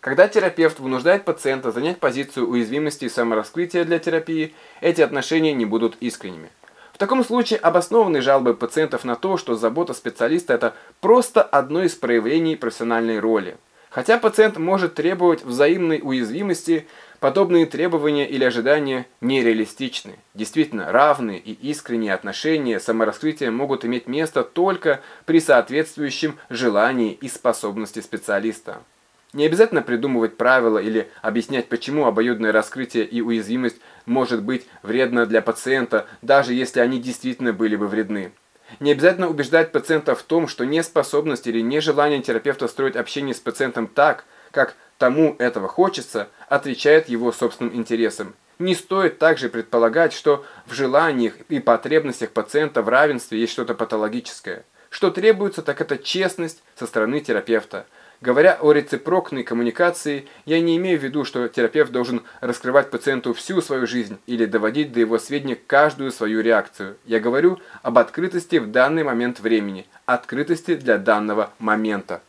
Когда терапевт вынуждает пациента занять позицию уязвимости и самораскрытия для терапии, эти отношения не будут искренними. В таком случае обоснованы жалобы пациентов на то, что забота специалиста – это просто одно из проявлений профессиональной роли. Хотя пациент может требовать взаимной уязвимости, подобные требования или ожидания нереалистичны. Действительно, равные и искренние отношения самораскрытия могут иметь место только при соответствующем желании и способности специалиста. Не обязательно придумывать правила или объяснять, почему обоюдное раскрытие и уязвимость может быть вредно для пациента, даже если они действительно были бы вредны. Не обязательно убеждать пациента в том, что неспособность или нежелание терапевта строить общение с пациентом так, как тому этого хочется, отвечает его собственным интересам. Не стоит также предполагать, что в желаниях и потребностях пациента в равенстве есть что-то патологическое. Что требуется, так это честность со стороны терапевта – Говоря о рецепрокной коммуникации, я не имею в виду, что терапевт должен раскрывать пациенту всю свою жизнь или доводить до его сведения каждую свою реакцию. Я говорю об открытости в данный момент времени, открытости для данного момента.